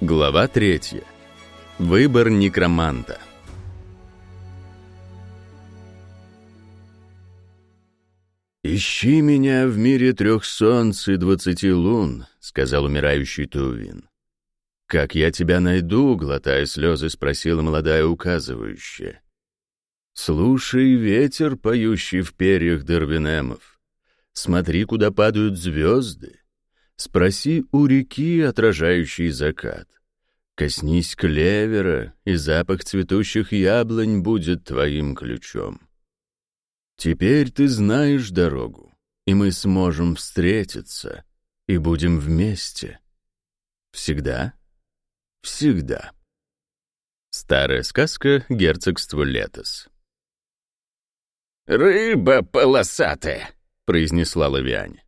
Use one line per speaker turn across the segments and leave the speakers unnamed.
Глава третья. Выбор некроманта. «Ищи меня в мире трех солнц и двадцати лун», — сказал умирающий Тувин. «Как я тебя найду?» — глотая слезы, спросила молодая указывающая. «Слушай ветер, поющий в перьях Дервинемов. Смотри, куда падают звезды. Спроси у реки, отражающей закат. Коснись клевера, и запах цветущих яблонь будет твоим ключом. Теперь ты знаешь дорогу, и мы сможем встретиться, и будем вместе. Всегда? Всегда. Старая сказка «Герцогство Летос».
«Рыба полосатая», —
произнесла Лавиане.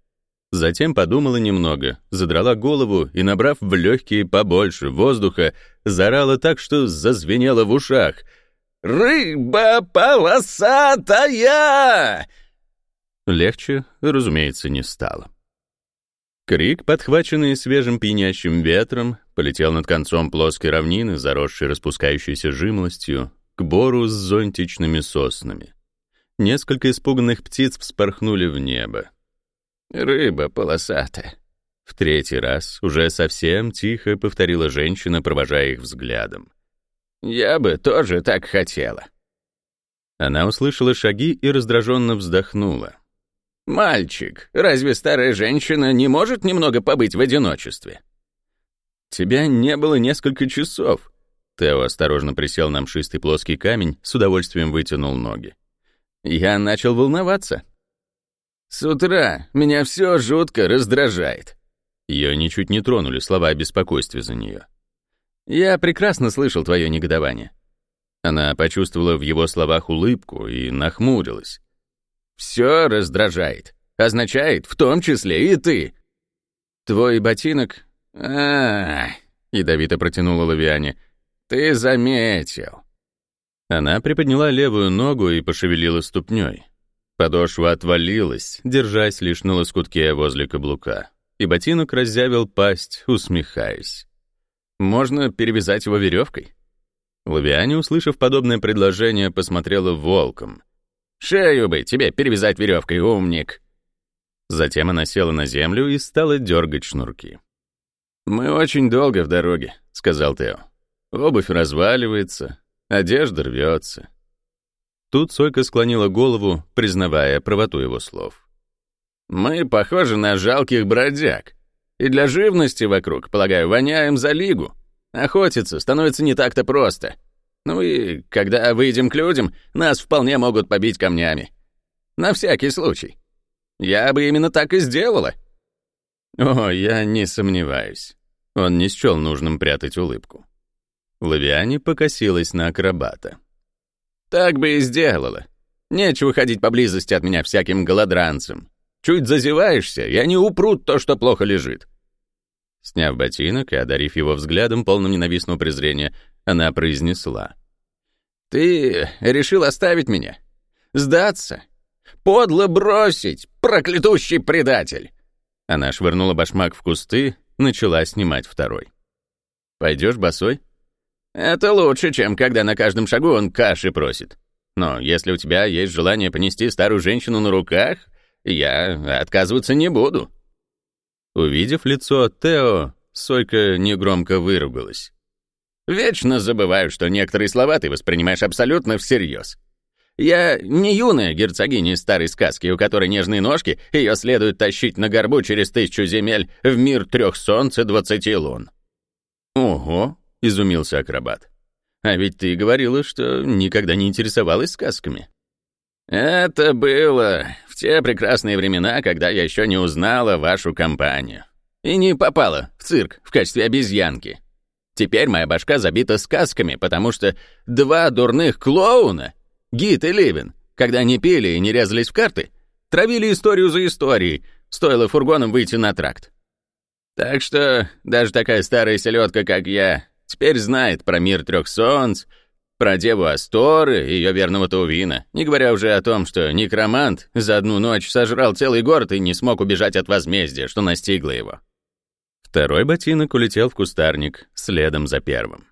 Затем подумала немного, задрала голову и, набрав в легкие побольше воздуха, заорала так, что зазвенело в ушах. «Рыба полосатая!» Легче, разумеется, не стало. Крик, подхваченный свежим пьянящим ветром, полетел над концом плоской равнины, заросшей распускающейся жимлостью, к бору с зонтичными соснами. Несколько испуганных птиц вспорхнули в небо.
Рыба полосатая.
В третий раз уже совсем тихо повторила женщина, провожая их взглядом.
Я бы тоже так хотела.
Она услышала шаги и раздраженно вздохнула.
«Мальчик, разве старая женщина не может немного побыть в одиночестве?»
«Тебя не было несколько часов». Тео осторожно присел на мшистый плоский камень, с удовольствием вытянул ноги.
«Я начал волноваться. С утра меня все жутко раздражает.
Ее ничуть не тронули слова о беспокойстве за нее.
Я прекрасно слышал твое негодование.
Она почувствовала в его словах улыбку и нахмурилась.
Все раздражает. Означает, в том числе и ты. Твой ботинок... а, -а, -а ядовито протянула Лавиане. Ты заметил.
Она приподняла левую ногу и пошевелила ступней. Подошва отвалилась, держась лишь на лоскутке возле каблука, и ботинок разъявил пасть, усмехаясь. «Можно перевязать его веревкой?» Лавиане, услышав подобное предложение, посмотрела волком.
«Шею бы тебе перевязать веревкой, умник!»
Затем она села на землю и стала дергать шнурки.
«Мы очень долго в дороге», — сказал Тео. «Обувь разваливается, одежда рвется.
Тут Сойка склонила голову, признавая правоту его слов.
«Мы похожи на жалких бродяг. И для живности вокруг, полагаю, воняем за лигу. Охотиться становится не так-то просто. Ну и когда выйдем к людям, нас вполне могут побить камнями. На всякий случай. Я бы именно так и сделала».
«О, я не сомневаюсь». Он не счел нужным прятать улыбку. Лавиане покосилась на акробата.
Так бы и сделала. Нечего ходить поблизости от меня всяким голодранцем. Чуть зазеваешься, и они упрут то, что плохо лежит.
Сняв ботинок и одарив его взглядом, полным ненавистного презрения, она произнесла.
«Ты решил оставить меня? Сдаться? Подло бросить, проклятущий предатель!»
Она швырнула башмак в кусты, начала снимать второй. «Пойдешь босой?»
Это лучше, чем когда на каждом шагу он каши просит. Но если у тебя есть желание понести старую женщину на руках, я отказываться не буду».
Увидев лицо Тео, Сойка негромко выругалась.
«Вечно забываю, что некоторые слова ты воспринимаешь абсолютно всерьез. Я не юная герцогиня из старой сказки, у которой нежные ножки, ее следует тащить на горбу через тысячу земель в мир трех солнц и двадцати лун».
«Ого, — изумился акробат. «А ведь ты говорила, что никогда не интересовалась сказками».
«Это было в те прекрасные времена, когда я еще не узнала вашу компанию. И не попала в цирк в качестве обезьянки. Теперь моя башка забита сказками, потому что два дурных клоуна, Гит и Ливин, когда они пили и не резались в карты, травили историю за историей, стоило фургоном выйти на тракт. Так что даже такая старая селедка, как я, Теперь знает про мир трех солнц, про деву Асторы и ее верного Таувина, не говоря уже о том, что некромант за одну ночь сожрал целый город и не смог убежать от возмездия, что настигло его.
Второй ботинок улетел в кустарник, следом за первым.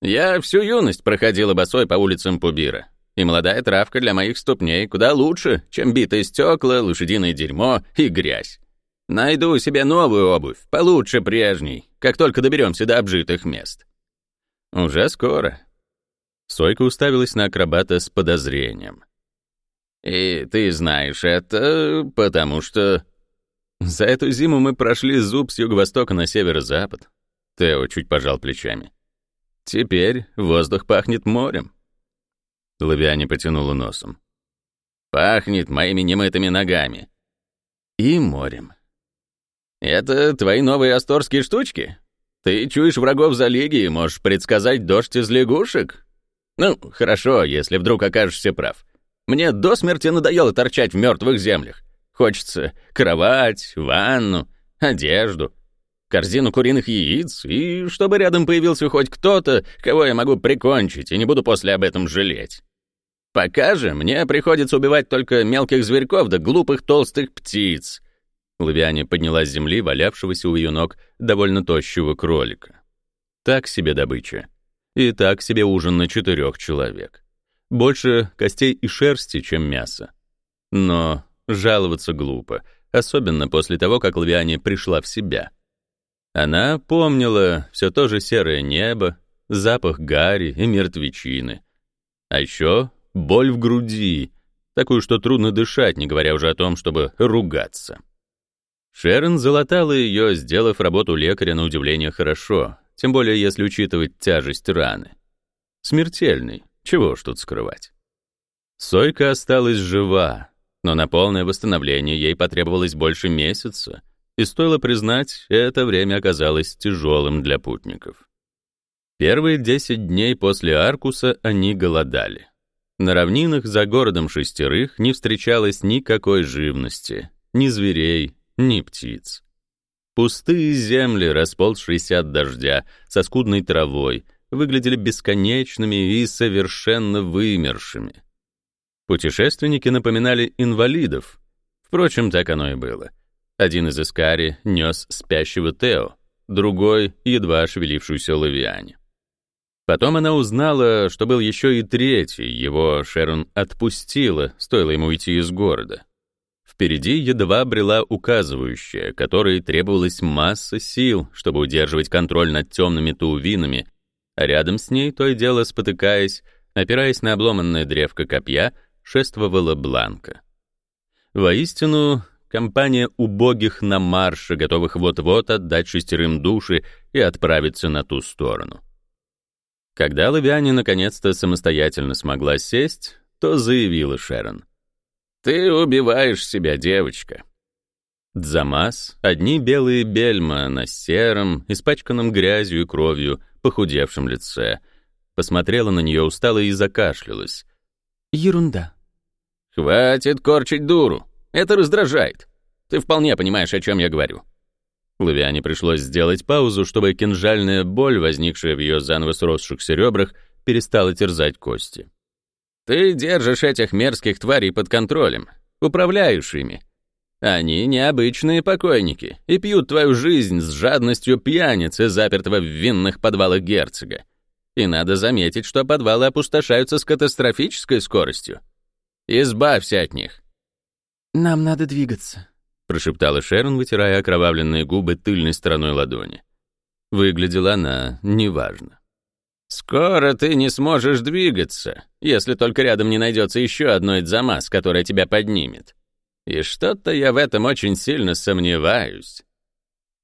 Я всю юность проходила босой по улицам Пубира, и молодая травка для моих ступней куда лучше, чем битые стекла, лошадиное дерьмо и грязь. Найду себе новую обувь, получше прежней, как только доберемся до обжитых мест.
Уже скоро. Сойка уставилась на акробата с подозрением.
И ты знаешь это, потому что...
За эту зиму мы прошли зуб с юго-востока на северо-запад. Тео чуть пожал плечами. Теперь воздух пахнет морем. Лавиане потянула носом.
Пахнет моими немытыми ногами.
И морем.
Это твои новые асторские штучки? Ты чуешь врагов за лиги и можешь предсказать дождь из лягушек? Ну, хорошо, если вдруг окажешься прав. Мне до смерти надоело торчать в мертвых землях. Хочется кровать, ванну, одежду, корзину куриных яиц, и чтобы рядом появился хоть кто-то, кого я могу прикончить, и не буду после об этом жалеть. Пока же мне приходится убивать только мелких зверьков да глупых толстых птиц.
Лавиане подняла с земли валявшегося у ее ног довольно тощего кролика. Так себе добыча. И так себе ужин на четырех человек. Больше костей и шерсти, чем мяса. Но жаловаться глупо, особенно после того, как Лавиане пришла в себя — она помнила все то же серое небо, запах гари и мертвечины. А еще боль в груди, такую, что трудно дышать, не говоря уже о том, чтобы ругаться. Шерон залатала ее, сделав работу лекаря на удивление хорошо, тем более если учитывать тяжесть раны. Смертельный, чего ж тут скрывать. Сойка осталась жива, но на полное восстановление ей потребовалось больше месяца — и стоило признать, это время оказалось тяжелым для путников. Первые 10 дней после Аркуса они голодали. На равнинах за городом шестерых не встречалось никакой живности, ни зверей, ни птиц. Пустые земли, расползшиеся от дождя, со скудной травой, выглядели бесконечными и совершенно вымершими. Путешественники напоминали инвалидов. Впрочем, так оно и было. Один из Искари нес спящего Тео, другой — едва шевелившуюся Лавиане. Потом она узнала, что был еще и третий, его Шерон отпустила, стоило ему уйти из города. Впереди едва брела указывающая, которой требовалась масса сил, чтобы удерживать контроль над темными таувинами, а рядом с ней, то и дело спотыкаясь, опираясь на обломанное древко копья, шествовала Бланка. Воистину, компания убогих на марше, готовых вот-вот отдать шестерым души и отправиться на ту сторону. Когда Лавиане наконец-то самостоятельно смогла сесть, то заявила Шерон. «Ты убиваешь себя, девочка». Дзамас — одни белые бельма на сером, испачканном грязью и кровью, похудевшем лице. Посмотрела на нее устало и закашлялась.
«Ерунда».
«Хватит корчить дуру. Это раздражает. Ты вполне понимаешь, о чем я говорю».
Лавиане пришлось сделать паузу, чтобы кинжальная боль, возникшая в ее заново сросшихся ребрах, перестала терзать кости.
«Ты держишь этих мерзких тварей под контролем, управляешь ими. Они необычные покойники и пьют твою жизнь с жадностью пьяницы, запертого в винных подвалах герцога. И надо заметить, что подвалы опустошаются с катастрофической скоростью. Избавься от них.
«Нам надо двигаться», —
прошептала Шерон, вытирая окровавленные губы тыльной стороной ладони. Выглядела она неважно.
«Скоро ты не сможешь двигаться, если только рядом не найдется еще одно Идзамас, которое тебя поднимет. И что-то я в этом очень сильно сомневаюсь.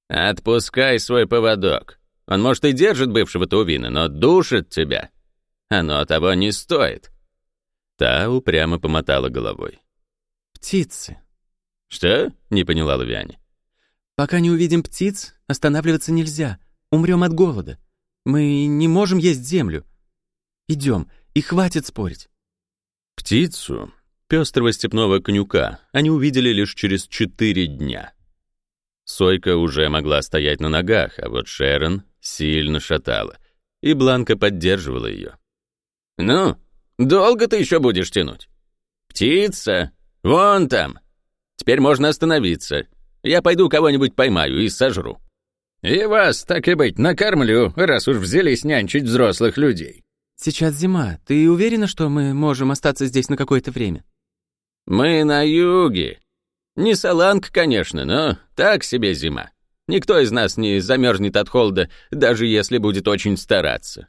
Отпускай свой поводок. Он, может, и держит бывшего Тувина, но душит тебя. Оно того не стоит».
Та упрямо помотала головой.
«Птицы».
«Что?» — не поняла Лавиане.
«Пока не увидим птиц, останавливаться нельзя. Умрем от голода. Мы не можем есть землю. Идем, и хватит спорить».
Птицу, пестрого степного конюка, они увидели лишь через четыре дня. Сойка уже могла стоять на ногах, а вот Шерон сильно шатала, и Бланка поддерживала ее.
«Ну, долго ты еще будешь тянуть? Птица «Вон там! Теперь можно остановиться. Я пойду кого-нибудь поймаю и сожру». И вас, так и быть, накормлю, раз уж взялись нянчить взрослых людей.
Сейчас зима. Ты уверена, что мы можем остаться здесь на какое-то время?
Мы на юге. Не Саланг, конечно, но так себе зима. Никто из нас не замерзнет от холода, даже если будет очень стараться.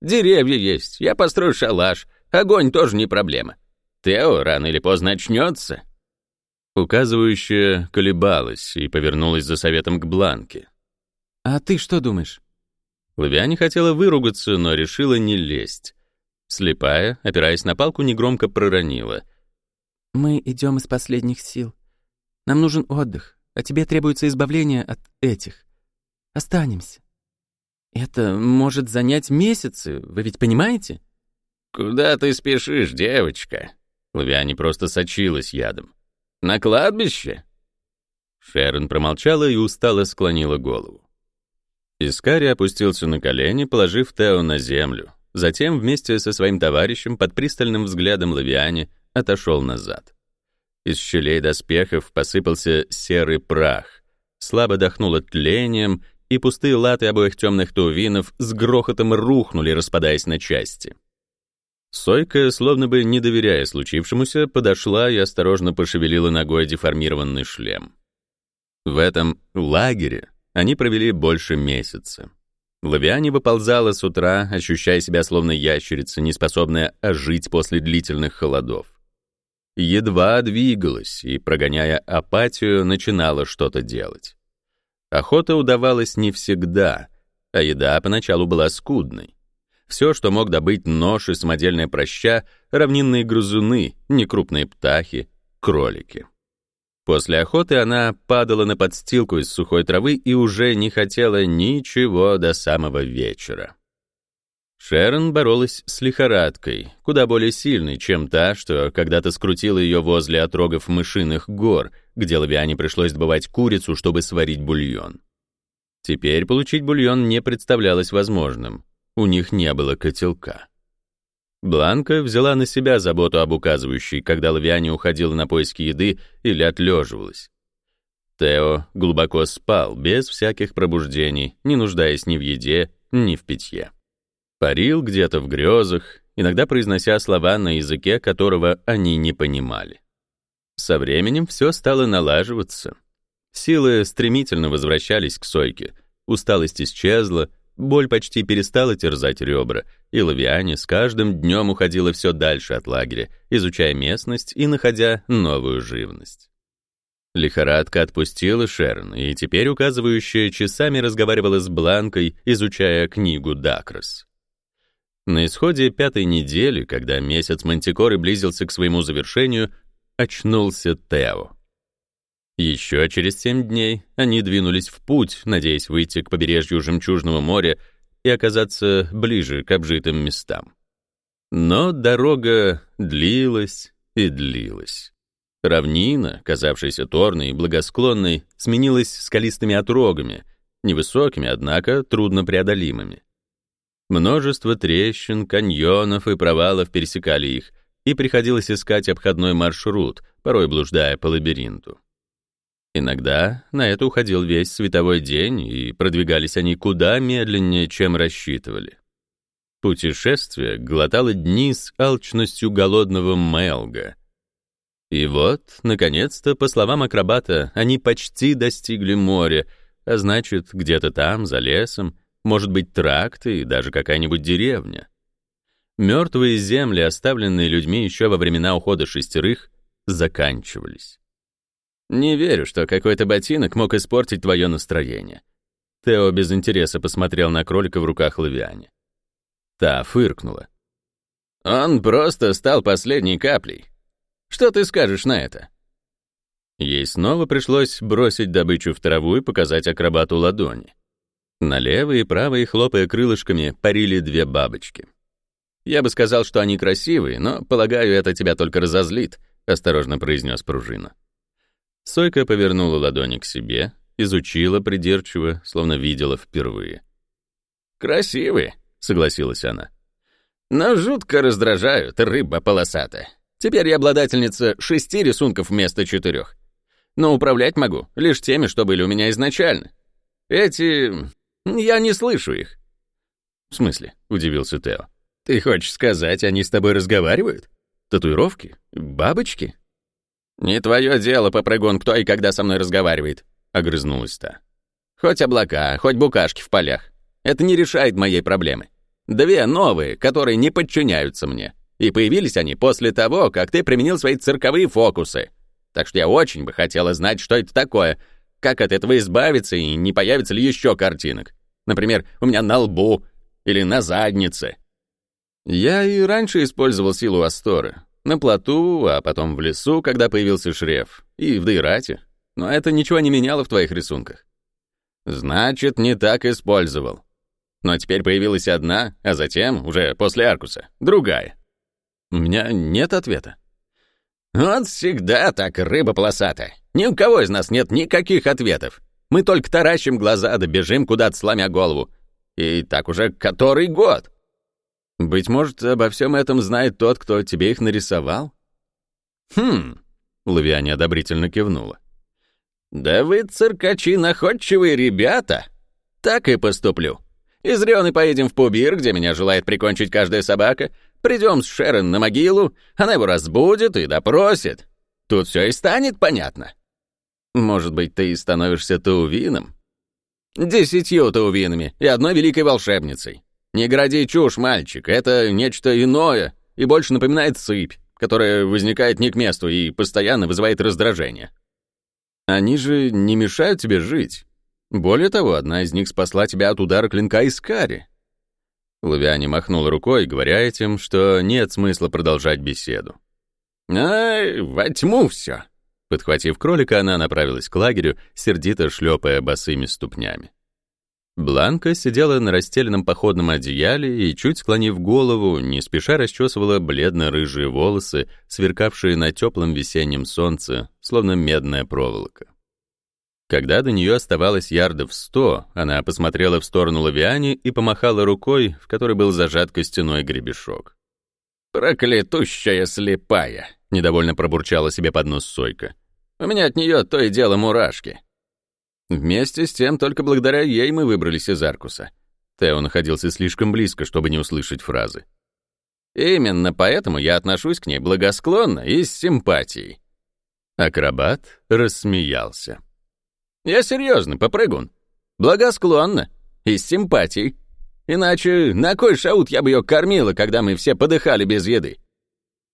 Деревья есть, я построю шалаш, огонь тоже не проблема. Тео рано или поздно очнется.
Указывающая колебалась и повернулась за советом к Бланке.
«А ты что думаешь?»
Лавиане хотела выругаться, но решила не лезть. Слепая, опираясь на палку, негромко проронила.
«Мы идем из последних сил. Нам нужен отдых, а тебе требуется избавление от этих. Останемся. Это может занять месяцы, вы ведь понимаете?»
«Куда ты спешишь, девочка?»
Лавиане просто сочилась ядом.
На кладбище?»
Шерон промолчала и устало склонила голову. Искари опустился на колени, положив Тео на землю. Затем вместе со своим товарищем под пристальным взглядом Лавиане отошел назад. Из щелей доспехов посыпался серый прах. Слабо дохнуло тлением, и пустые латы обоих темных тувинов с грохотом рухнули, распадаясь на части. Сойка, словно бы не доверяя случившемуся, подошла и осторожно пошевелила ногой деформированный шлем. В этом лагере они провели больше месяца. Лавиане выползала с утра, ощущая себя словно ящерица, неспособная ожить после длительных холодов. Едва двигалась и, прогоняя апатию, начинала что-то делать. Охота удавалась не всегда, а еда поначалу была скудной. Все, что мог добыть нож и самодельная проща, равнинные грызуны, некрупные птахи, кролики. После охоты она падала на подстилку из сухой травы и уже не хотела ничего до самого вечера. Шерон боролась с лихорадкой, куда более сильной, чем та, что когда-то скрутила ее возле отрогов мышиных гор, где Лавиане пришлось добывать курицу, чтобы сварить бульон. Теперь получить бульон не представлялось возможным у них не было котелка. Бланка взяла на себя заботу об указывающей, когда Лавиане уходила на поиски еды или отлеживалась. Тео глубоко спал, без всяких пробуждений, не нуждаясь ни в еде, ни в питье. Парил где-то в грезах, иногда произнося слова на языке, которого они не понимали. Со временем все стало налаживаться. Силы стремительно возвращались к Сойке, усталость исчезла, Боль почти перестала терзать ребра, и Лавиане с каждым днем уходила все дальше от лагеря, изучая местность и находя новую живность. Лихорадка отпустила Шерн, и теперь указывающая часами разговаривала с Бланкой, изучая книгу Дакрос. На исходе пятой недели, когда месяц Мантикоры близился к своему завершению, очнулся Тео. Еще через семь дней они двинулись в путь, надеясь выйти к побережью Жемчужного моря и оказаться ближе к обжитым местам. Но дорога длилась и длилась. Равнина, казавшаяся торной и благосклонной, сменилась скалистыми отрогами, невысокими, однако труднопреодолимыми. Множество трещин, каньонов и провалов пересекали их, и приходилось искать обходной маршрут, порой блуждая по лабиринту. Иногда на это уходил весь световой день, и продвигались они куда медленнее, чем рассчитывали. Путешествие глотало дни с алчностью голодного Мелга. И вот, наконец-то, по словам акробата, они почти достигли моря, а значит, где-то там, за лесом, может быть тракт и даже какая-нибудь деревня. Мертвые земли, оставленные людьми еще во времена ухода шестерых, заканчивались. Не верю, что какой-то ботинок мог испортить твое настроение. Тео без интереса посмотрел на кролика в руках Лавиане. Та фыркнула. Он просто стал последней каплей. Что ты скажешь на это? Ей снова пришлось бросить добычу в траву и показать акробату ладони. На левой и правой, хлопая крылышками, парили две бабочки. «Я бы сказал, что они красивые, но, полагаю, это тебя только разозлит», — осторожно произнес пружина. Сойка повернула ладони к себе, изучила придирчиво, словно видела впервые. «Красивые», — согласилась она. «Но жутко раздражают, рыба полосатая. Теперь я обладательница шести рисунков вместо четырех. Но управлять могу лишь теми, что были у меня изначально.
Эти... Я не слышу их». «В смысле?» — удивился Тео. «Ты хочешь сказать, они с тобой разговаривают? Татуировки? Бабочки?» «Не твое дело, попрыгун, кто и когда со мной разговаривает», — огрызнулась та. «Хоть облака, хоть букашки в полях. Это не решает моей проблемы. Две новые, которые не подчиняются мне. И появились они после того, как ты применил свои цирковые фокусы. Так что я очень бы хотела знать, что это такое, как от этого избавиться и не появится ли еще картинок. Например, у меня на лбу или на заднице. Я и раньше использовал силу Асторы. На плоту, а потом в лесу, когда появился Шреф. И в Дейрате. Но это ничего не меняло в твоих рисунках. Значит, не так использовал. Но теперь появилась одна, а затем, уже после Аркуса, другая. У меня нет ответа. Вот всегда так, рыба полосатая. Ни у кого из нас нет никаких ответов. Мы только таращим глаза да куда-то, сломя голову. И так уже который год. Быть может, обо всем этом знает тот, кто тебе их нарисовал? Хм, Лавиа неодобрительно кивнула. Да вы, циркачи, находчивые ребята. Так и поступлю. Из Рионы поедем в Пубир, где меня желает прикончить каждая собака. Придем с Шерон на могилу, она его разбудит и допросит. Тут все и станет понятно. Может быть, ты и становишься Таувином? Десятью Таувинами и одной великой волшебницей. Не гради чушь, мальчик, это нечто иное и больше напоминает сыпь, которая возникает не к месту и постоянно вызывает раздражение. Они же не мешают тебе жить. Более того, одна из них спасла тебя от удара клинка из кари. Лавиане махнул рукой, говоря этим, что нет смысла продолжать беседу. «Ай, во тьму все!» Подхватив кролика, она направилась к лагерю, сердито шлепая босыми ступнями. Бланка сидела на расстеленном походном одеяле и, чуть склонив голову, не спеша расчесывала бледно-рыжие волосы, сверкавшие на теплом весеннем солнце, словно медная проволока. Когда до нее оставалось ярдов сто, она посмотрела в сторону Лавиани и помахала рукой, в которой был зажат костяной гребешок. «Проклятущая слепая!» — недовольно пробурчала себе под нос Сойка. «У меня от нее то и дело мурашки». Вместе с тем, только благодаря ей мы выбрались из Аркуса. Тео находился слишком близко, чтобы не услышать фразы. Именно поэтому я отношусь к ней благосклонно и с симпатией. Акробат рассмеялся. Я серьезно, попрыгун. Благосклонно. И с симпатией. Иначе на кой шаут я бы ее кормила, когда мы все подыхали без еды?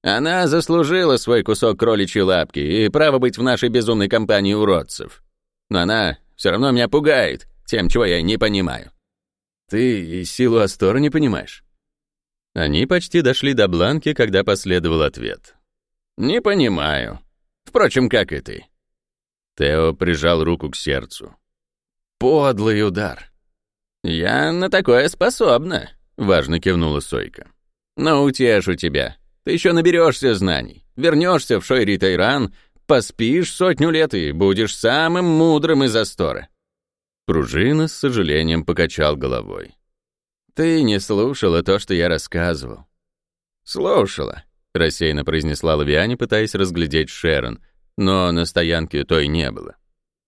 Она заслужила свой кусок кроличьей лапки и право быть в нашей безумной компании уродцев. Но она все равно меня пугает тем, чего я не понимаю. Ты и силу Астора не понимаешь? Они почти дошли до Бланки, когда последовал ответ. «Не понимаю. Впрочем, как и ты. Тео прижал руку к сердцу. «Подлый удар!» «Я на такое способна», — важно кивнула Сойка. «Но утешу тебя. Ты еще наберешься знаний, вернешься в Шойри Тайран, поспишь сотню лет и будешь самым мудрым из Астора». Пружина с сожалением покачал головой. «Ты не слушала то, что я рассказывал». «Слушала», — рассеянно произнесла Лавиане, пытаясь разглядеть Шерон — но на стоянке той не было.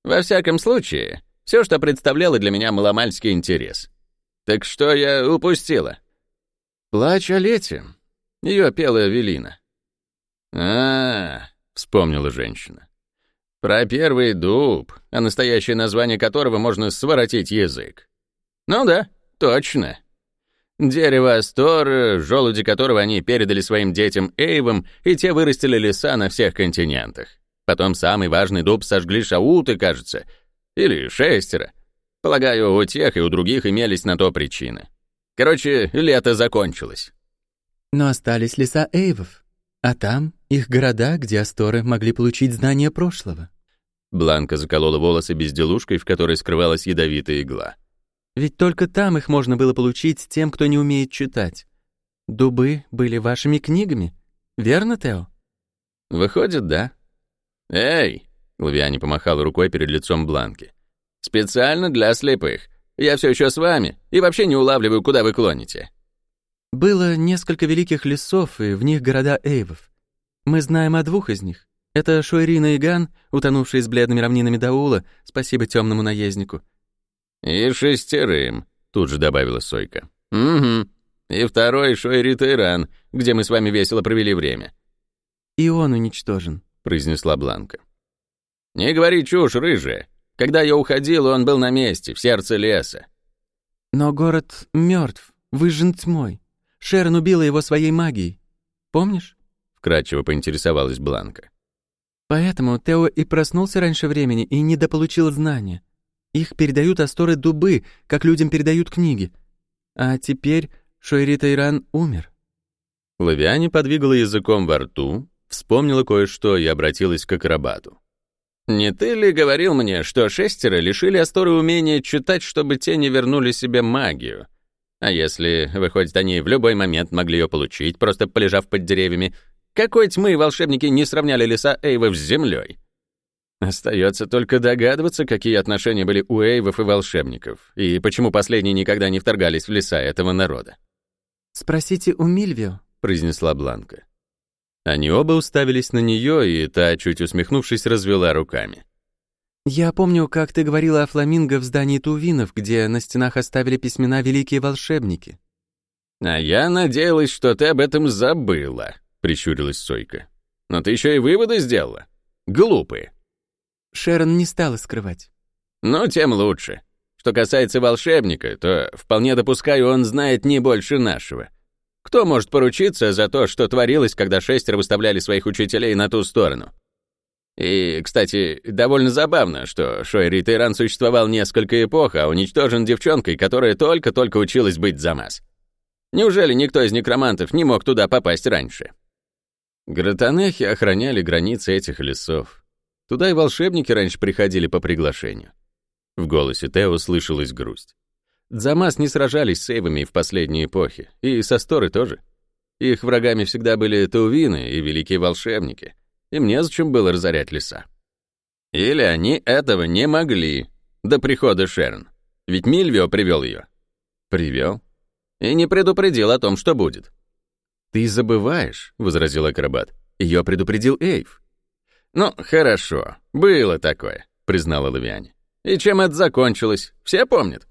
Во всяком случае, все, что представляло для меня маломальский интерес. Так что я упустила? Плач о лете. Ее пела Велина. А, -а, -а вспомнила женщина. Про первый дуб, а настоящее название которого можно своротить язык. Ну да, точно. Дерево Астор, желуди которого они передали своим детям Эйвам, и те вырастили леса на всех континентах. Потом самый важный дуб сожгли шауты, кажется. Или шестеро. Полагаю, у тех и у других имелись на то причины. Короче, лето закончилось.
Но остались леса Эйвов. А там их города, где асторы могли получить знания прошлого.
Бланка заколола волосы безделушкой, в которой скрывалась ядовитая игла.
Ведь только там их можно было получить тем, кто не умеет читать. Дубы были вашими книгами, верно, Тео?
Выходит, да. «Эй!» — Лавиани помахал рукой перед лицом Бланки. «Специально для слепых. Я все еще с вами и вообще не улавливаю, куда вы клоните».
«Было несколько великих лесов, и в них города Эйвов. Мы знаем о двух из них. Это Шуэрина и Ган, утонувшие с бледными равнинами Даула, спасибо темному наезднику.
«И шестерым», — тут же добавила Сойка. «Угу. И второй Шойрит Иран, где мы с вами весело провели время».
«И он уничтожен», —
произнесла Бланка. «Не говори чушь, рыжая. Когда я уходил, он был на месте, в сердце леса».
«Но город мертв, выжжен тьмой. Шерон убила его своей магией. Помнишь?» — вкратчиво поинтересовалась Бланка. «Поэтому Тео и проснулся раньше времени и недополучил знания. Их передают Асторы дубы, как людям передают книги. А теперь Шойрита Иран умер».
Лавиане подвигала языком во рту, вспомнила кое-что и обратилась к акробату.
«Не ты ли говорил мне, что шестеро лишили Асторы умения читать, чтобы те не вернули себе магию? А если, выходит, они в любой момент могли ее получить, просто полежав под деревьями, какой тьмы волшебники не сравняли леса Эйвов с землей?» Остается только догадываться, какие отношения были у эйвов и волшебников, и почему последние никогда не вторгались в леса этого народа.
«Спросите у Мильвио», —
произнесла Бланка. Они оба уставились на нее, и та, чуть усмехнувшись, развела руками.
«Я помню, как ты говорила о фламинго в здании Тувинов, где на стенах оставили письмена великие волшебники».
«А я надеялась, что ты об этом забыла», — прищурилась Сойка. «Но ты еще и выводы сделала. Глупые».
Шерон не стала скрывать.
«Ну, тем лучше. Что касается волшебника, то вполне допускаю, он знает не больше нашего. Кто может поручиться за то, что творилось, когда шестеро выставляли своих учителей на ту сторону? И, кстати, довольно забавно, что Шойри Тейран существовал несколько эпох, а уничтожен девчонкой, которая только-только училась быть замаз. Неужели никто из некромантов не мог туда попасть раньше? Гратанехи охраняли границы этих лесов. Туда и волшебники раньше приходили по приглашению. В голосе Тео слышалась грусть. Дзамас не сражались с Эйвами в последние эпохи, и со Сторы тоже. Их врагами всегда были Таувины и великие волшебники. Им незачем было разорять леса. Или они этого не могли до прихода Шерн. Ведь Мильвио привел ее. Привел. И не предупредил о том, что будет. «Ты забываешь», — возразил акробат. «Ее предупредил Эйв». «Ну, хорошо, было такое», — признала Лавиане. «И чем это закончилось? Все помнят?»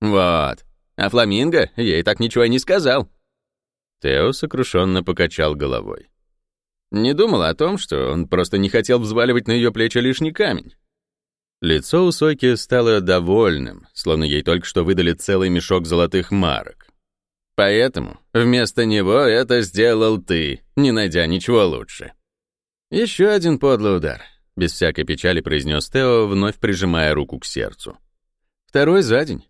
«Вот. А Фламинго ей так ничего и не сказал».
Тео сокрушенно покачал головой.
Не думал о том, что он просто не хотел взваливать на ее плечи лишний камень.
Лицо у Сойки стало довольным, словно ей только что выдали целый мешок золотых марок.
«Поэтому вместо него это сделал ты, не найдя ничего лучше».
Еще один подлый удар, без всякой печали произнес Тео, вновь прижимая руку к сердцу. Второй за день.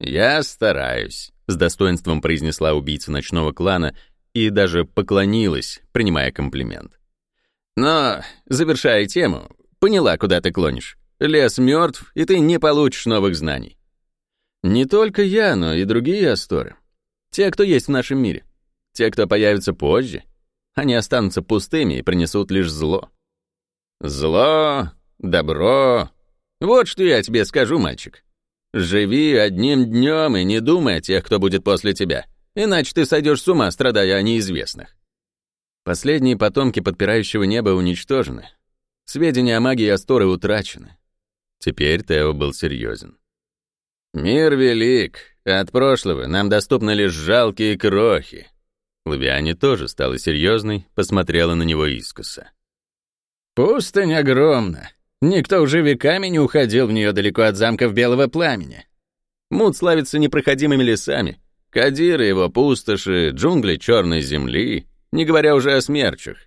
Я стараюсь,
с достоинством произнесла убийца ночного клана и даже поклонилась, принимая комплимент.
Но, завершая тему, поняла, куда ты клонишь. Лес мертв, и ты не получишь новых знаний. Не только я, но и другие асторы. Те, кто есть в нашем мире. Те, кто появится позже, они останутся пустыми и принесут лишь зло. Зло, добро. Вот что я тебе скажу, мальчик. Живи одним днем и не думай о тех, кто будет после тебя, иначе ты сойдешь с ума, страдая о неизвестных. Последние потомки подпирающего неба уничтожены. Сведения о магии Асторы утрачены.
Теперь Тео был серьезен.
Мир велик, от прошлого нам доступны лишь жалкие крохи.
Лавиане тоже стала серьезной, посмотрела на него искоса.
«Пустынь огромна. Никто уже веками не уходил в нее далеко от замков Белого Пламени. Мут славится непроходимыми лесами. Кадир и его пустоши, джунгли черной земли, не говоря уже о смерчах.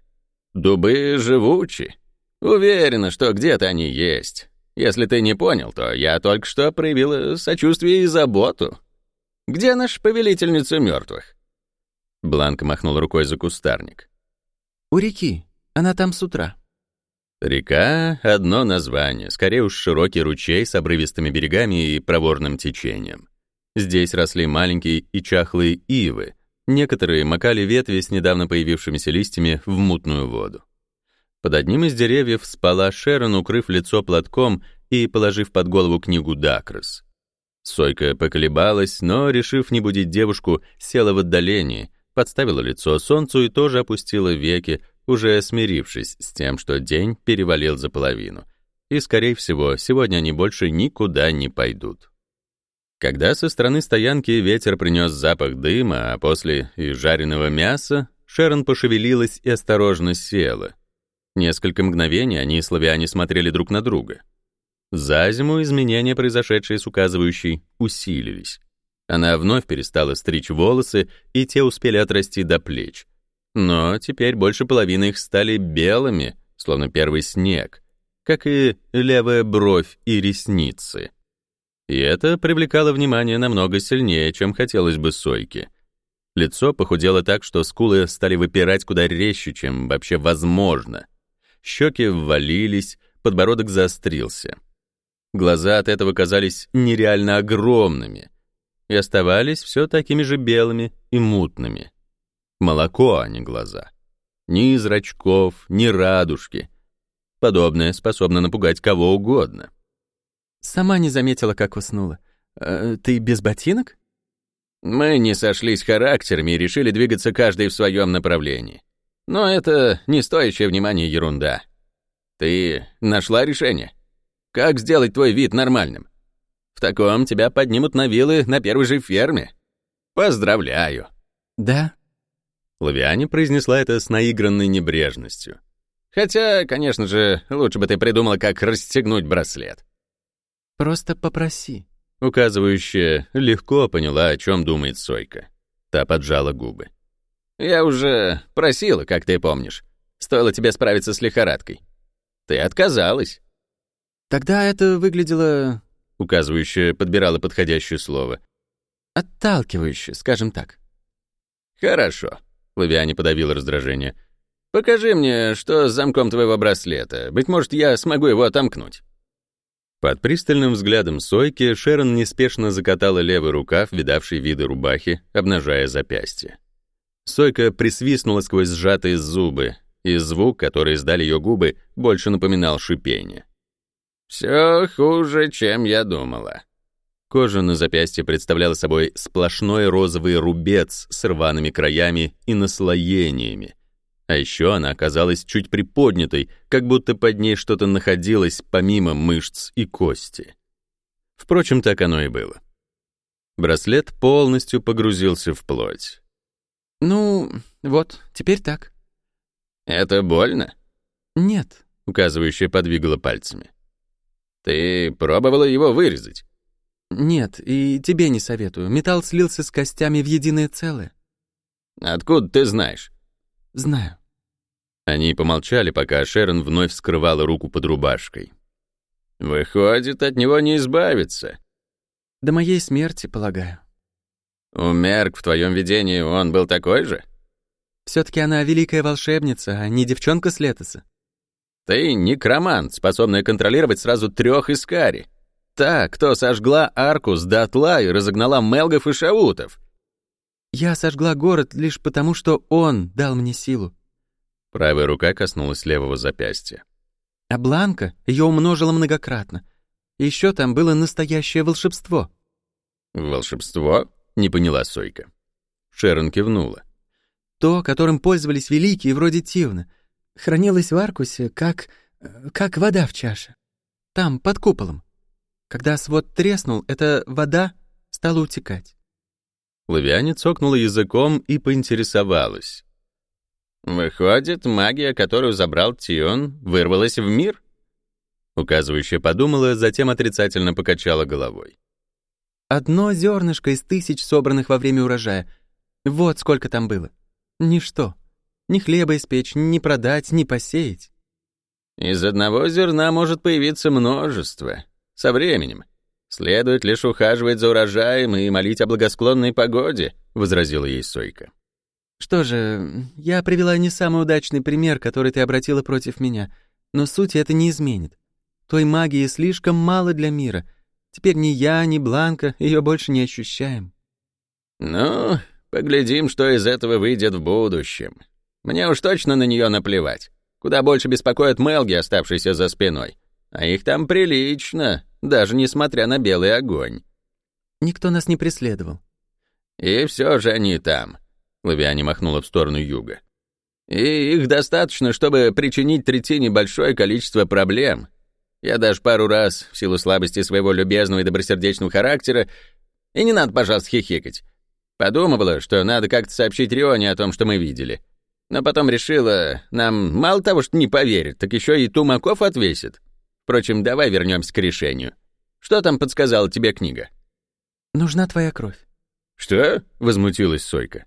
Дубы живучи. Уверена, что где-то они есть. Если ты не понял, то я только что проявила сочувствие и заботу. Где наша повелительница мертвых?
Бланка махнул рукой за кустарник.
«У реки. Она там с утра».
Река — одно название, скорее уж широкий ручей с обрывистыми берегами и проворным течением. Здесь росли маленькие и чахлые ивы, некоторые макали ветви с недавно появившимися листьями в мутную воду. Под одним из деревьев спала Шерон, укрыв лицо платком и положив под голову книгу Дакрос. Сойка поколебалась, но, решив не будить девушку, села в отдалении — подставила лицо солнцу и тоже опустила веки, уже смирившись с тем, что день перевалил за половину. И, скорее всего, сегодня они больше никуда не пойдут. Когда со стороны стоянки ветер принес запах дыма, а после и жареного мяса, Шерон пошевелилась и осторожно села. Несколько мгновений они и славяне смотрели друг на друга. За зиму изменения, произошедшие с указывающей, усилились. Она вновь перестала стричь волосы, и те успели отрасти до плеч. Но теперь больше половины их стали белыми, словно первый снег, как и левая бровь и ресницы. И это привлекало внимание намного сильнее, чем хотелось бы Сойке. Лицо похудело так, что скулы стали выпирать куда резче, чем вообще возможно. Щеки ввалились, подбородок заострился. Глаза от этого казались нереально огромными и оставались все такими же белыми и мутными. Молоко, а не глаза. Ни зрачков, ни радужки. Подобное способно напугать кого угодно.
Сама не заметила, как уснула. Э, ты без ботинок?
Мы не сошлись характерами и решили двигаться каждый в своем направлении. Но это не стоящая внимания ерунда. Ты нашла решение? Как сделать твой вид нормальным? В таком тебя поднимут на вилы на первой же ферме. Поздравляю.
Да.
Лавиане произнесла это с наигранной небрежностью.
Хотя, конечно же, лучше бы ты придумала, как расстегнуть браслет.
Просто попроси.
Указывающая легко поняла, о чем думает Сойка. Та поджала губы.
Я уже просила, как ты помнишь. Стоило тебе справиться с лихорадкой. Ты отказалась.
Тогда это выглядело...
Указывающая подбирала подходящее слово.
Отталкивающе, скажем так.
Хорошо.
Лавиане подавил раздражение.
Покажи мне, что с замком твоего браслета. Быть может, я смогу его отомкнуть.
Под пристальным взглядом Сойки Шерон неспешно закатала левый рукав, видавший виды рубахи, обнажая запястье. Сойка присвистнула сквозь сжатые зубы, и звук, который издали ее губы, больше напоминал шипение.
«Все хуже, чем я думала».
Кожа на запястье представляла собой сплошной розовый рубец с рваными краями и наслоениями, а еще она оказалась чуть приподнятой, как будто под ней что-то находилось помимо мышц и кости. Впрочем, так оно и было. Браслет полностью погрузился в плоть.
«Ну, вот, теперь так».
«Это больно?»
«Нет», —
указывающая подвигала пальцами.
«Ты пробовала его вырезать?»
«Нет, и тебе не советую. Металл слился с костями в единое целое».
«Откуда ты знаешь?»
«Знаю».
Они помолчали, пока Шерон вновь скрывала руку под рубашкой.
«Выходит, от него не избавиться».
«До моей смерти, полагаю».
«У Мерк в твоем видении он был такой же?»
«Все-таки она великая волшебница, а не девчонка с летоса».
«Ты некромант, способная контролировать сразу трех искари. Та, кто сожгла Аркус дотла и разогнала Мелгов и Шаутов».
«Я сожгла город лишь потому, что он дал мне силу.
Правая рука коснулась левого запястья.
А Бланка ее умножила многократно. Еще там было настоящее волшебство.
«Волшебство?»
— не поняла Сойка. Шерон кивнула.
То, которым пользовались великие, вроде Тивна, хранилось в Аркусе, как... как вода в чаше. Там, под куполом. Когда свод треснул, эта вода стала утекать.
Лавиане цокнула языком и поинтересовалась.
Выходит, магия, которую забрал Тион, вырвалась в мир?
Указывающая подумала, затем отрицательно покачала головой.
Одно зернышко из тысяч, собранных во время урожая. Вот сколько там было. Ничто. Ни хлеба испечь, ни продать, ни посеять.
Из одного зерна может появиться множество. Со временем. Следует лишь ухаживать за урожаем и молить о благосклонной погоде, — возразила ей Сойка.
Что же, я привела не самый удачный пример, который ты обратила против меня, но суть это не изменит. Той магии слишком мало для мира. Теперь ни я, ни Бланка ее больше не ощущаем.
Ну, поглядим, что из этого выйдет в будущем. Мне уж точно на нее наплевать. Куда больше беспокоят Мелги, оставшиеся за спиной. А их там прилично, даже несмотря на белый огонь.
Никто нас не преследовал.
И все же они там. Лавиане махнула в сторону юга. «И их достаточно, чтобы причинить третине большое количество проблем. Я даже пару раз, в силу слабости своего любезного и добросердечного характера, И не надо, пожалуйста, хихикать. Подумывала, что надо как-то сообщить Рионе о том, что мы видели. Но потом решила, нам мало того, что не поверит, так еще и Тумаков отвесит. Впрочем, давай вернемся к решению. Что там подсказала тебе книга?
Нужна твоя кровь.
Что? Возмутилась Сойка.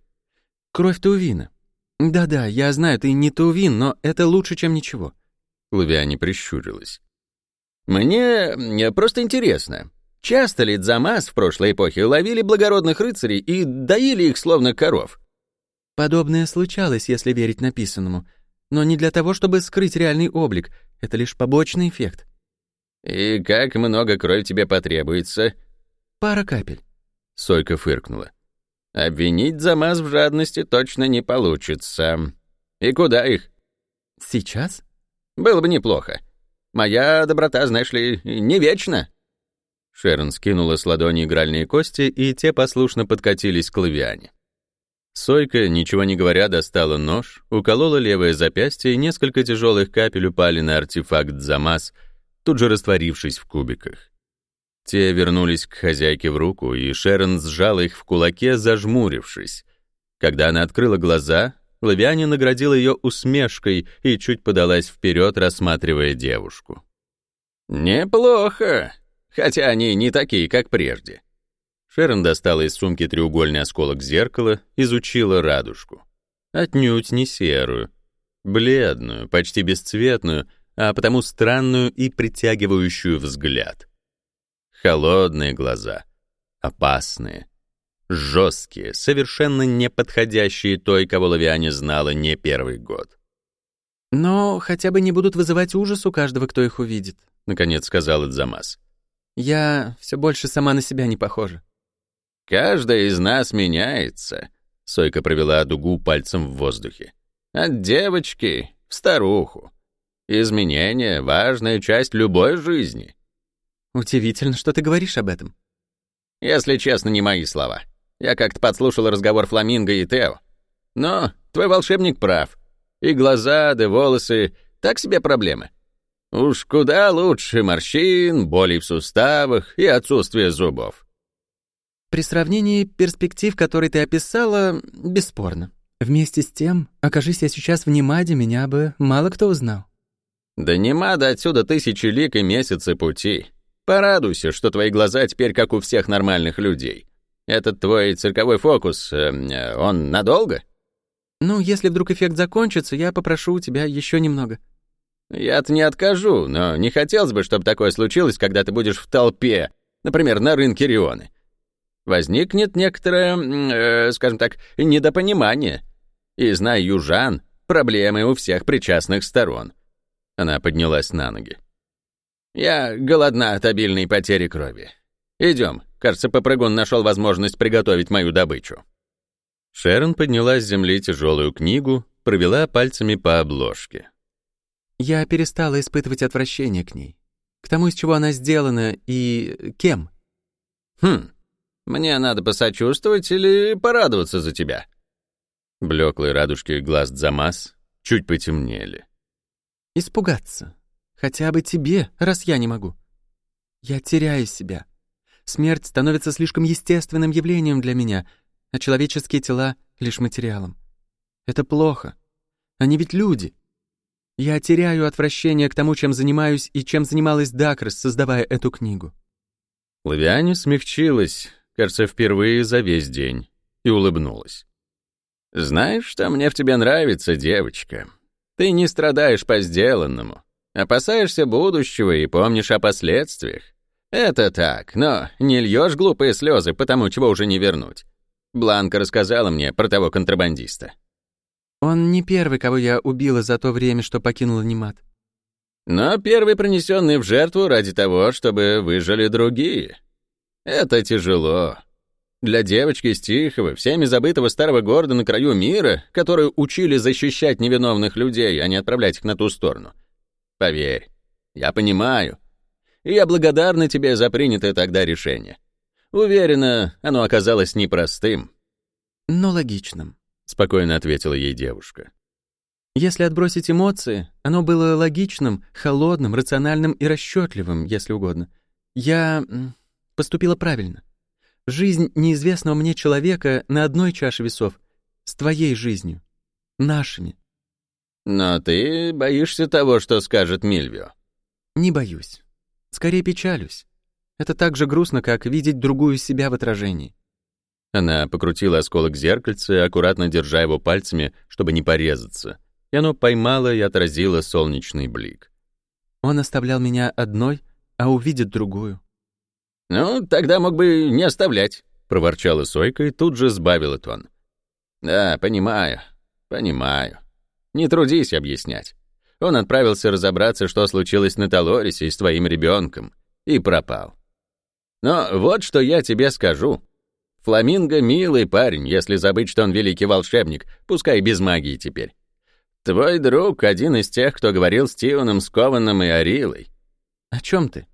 Кровь Таувина. Да-да, я знаю, ты не Таувин, но это лучше, чем ничего.
Лавиане прищурилась. Мне просто интересно, часто ли Дзамас в прошлой эпохе ловили благородных рыцарей и доили их словно коров?
Подобное случалось, если верить написанному, но не для того, чтобы скрыть реальный облик, это лишь побочный эффект.
«И как много крови тебе потребуется?»
«Пара капель».
Сойка фыркнула. «Обвинить Замаз в жадности точно не получится. И куда их?»
«Сейчас?»
«Было бы неплохо. Моя доброта, знаешь ли, не вечна». Шерон скинула с ладони игральные кости, и те послушно подкатились к Лавиане. Сойка, ничего не говоря, достала нож, уколола левое запястье, и несколько тяжелых капель упали на артефакт Замас, тут же растворившись в кубиках. Те вернулись к хозяйке в руку, и Шерон сжала их в кулаке, зажмурившись. Когда она открыла глаза, Лавиане наградила ее усмешкой и чуть подалась вперед, рассматривая девушку. «Неплохо, хотя они не такие, как прежде». Шерон достала из сумки треугольный осколок зеркала, изучила радужку. Отнюдь не серую, бледную, почти бесцветную, а потому странную и притягивающую взгляд. Холодные глаза, опасные, жесткие, совершенно не подходящие той, кого Лавиане знала не первый год.
«Но хотя бы не будут вызывать ужас у каждого, кто их увидит», — наконец сказал Эдзамас. «Я все больше сама на себя не похожа».
«Каждая из нас меняется», — Сойка провела дугу пальцем в воздухе. «От девочки в старуху. Изменение — важная часть любой жизни».
Удивительно, что ты говоришь об этом.
Если честно, не мои слова. Я как-то подслушал разговор Фламинго и Тео. Но твой волшебник прав. И глаза, да волосы — так себе проблемы. Уж куда лучше морщин, болей в суставах и отсутствие зубов.
При сравнении перспектив, которые ты описала, бесспорно. Вместе с тем, окажись я сейчас в Немаде, меня бы мало кто узнал.
Да Немада отсюда тысячи лик и месяцы пути. Порадуйся, что твои глаза теперь как у всех нормальных людей. Этот твой цирковой фокус, э, он надолго?
Ну, если вдруг эффект закончится, я попрошу у тебя еще немного.
Я-то не откажу, но не хотелось бы, чтобы такое случилось, когда ты будешь в толпе, например, на рынке Рионы. Возникнет некоторое, э, скажем так, недопонимание. И, зная южан, проблемы у всех причастных сторон. Она поднялась на ноги. Я голодна от обильной потери крови. Идем. Кажется, попрыгун нашел возможность приготовить мою добычу. Шерон подняла с земли тяжелую книгу, провела пальцами по обложке.
Я перестала испытывать отвращение к ней. К тому, из чего она сделана и кем.
Хм, мне надо посочувствовать или порадоваться за тебя? Блеклые радужки глаз Дзамас чуть потемнели.
Испугаться. Хотя бы тебе, раз я не могу. Я теряю себя. Смерть становится слишком естественным явлением для меня, а человеческие тела — лишь материалом. Это плохо. Они ведь люди. Я теряю отвращение к тому, чем занимаюсь и чем занималась Дакрос, создавая эту книгу.
Лавиане смягчилась, кажется, впервые за весь день, и улыбнулась. «Знаешь, что мне в тебе нравится, девочка? Ты не страдаешь по сделанному. Опасаешься будущего и помнишь о последствиях. Это так, но не льешь глупые слезы, потому чего уже не вернуть. Бланка рассказала мне про того контрабандиста.
Он не первый, кого я убила за то время, что покинула Немат.
Но первый принесенный в жертву ради того, чтобы выжили другие. Это тяжело. Для девочки из тихого, всеми забытого старого города на краю мира, которую учили защищать невиновных людей, а не отправлять их на ту сторону, Поверь, я понимаю. И я благодарна тебе за принятое тогда решение. Уверена, оно оказалось непростым.
Но логичным,
спокойно ответила ей девушка.
Если отбросить эмоции, оно было логичным, холодным, рациональным и расчетливым, если угодно. Я поступила правильно. жизнь неизвестного мне человека на одной чаше весов с твоей жизнью, нашими.
Но ты боишься того, что скажет Мильвио.
Не боюсь. Скорее печалюсь. Это так же грустно, как видеть другую себя в отражении.
Она покрутила осколок зеркальца, аккуратно держа его пальцами, чтобы не порезаться, и оно поймало и отразило солнечный блик.
Он оставлял меня одной, а увидит другую.
«Ну, тогда мог бы не оставлять», — проворчала Сойка и тут же сбавила тон. «Да, понимаю, понимаю. Не трудись объяснять. Он отправился разобраться, что случилось на Талорисе с твоим ребенком, и пропал. Но вот что я тебе скажу. Фламинго — милый парень, если забыть, что он великий волшебник, пускай без магии теперь. Твой друг — один из тех, кто говорил с Тионом, Скованным и Арилой.
О чем ты?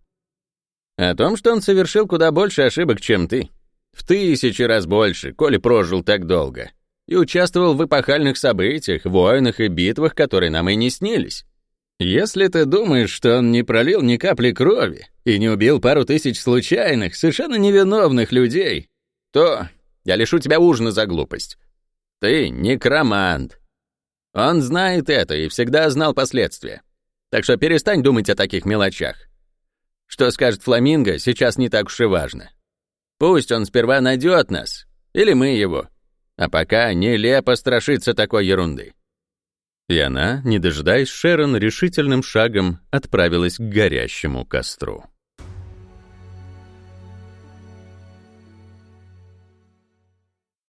О том, что он совершил куда больше ошибок, чем ты. В тысячи раз больше, коли прожил так долго. И участвовал в эпохальных событиях, войнах и битвах, которые нам и не снились. Если ты думаешь, что он не пролил ни капли крови и не убил пару тысяч случайных, совершенно невиновных людей, то я лишу тебя ужина за глупость. Ты некромант. Он знает это и всегда знал последствия. Так что перестань думать о таких мелочах. Что скажет Фламинго, сейчас не так уж и важно. Пусть он сперва найдет нас, или мы его. А пока нелепо страшиться такой ерунды.
И она, не дожидаясь Шерон, решительным шагом отправилась к горящему костру.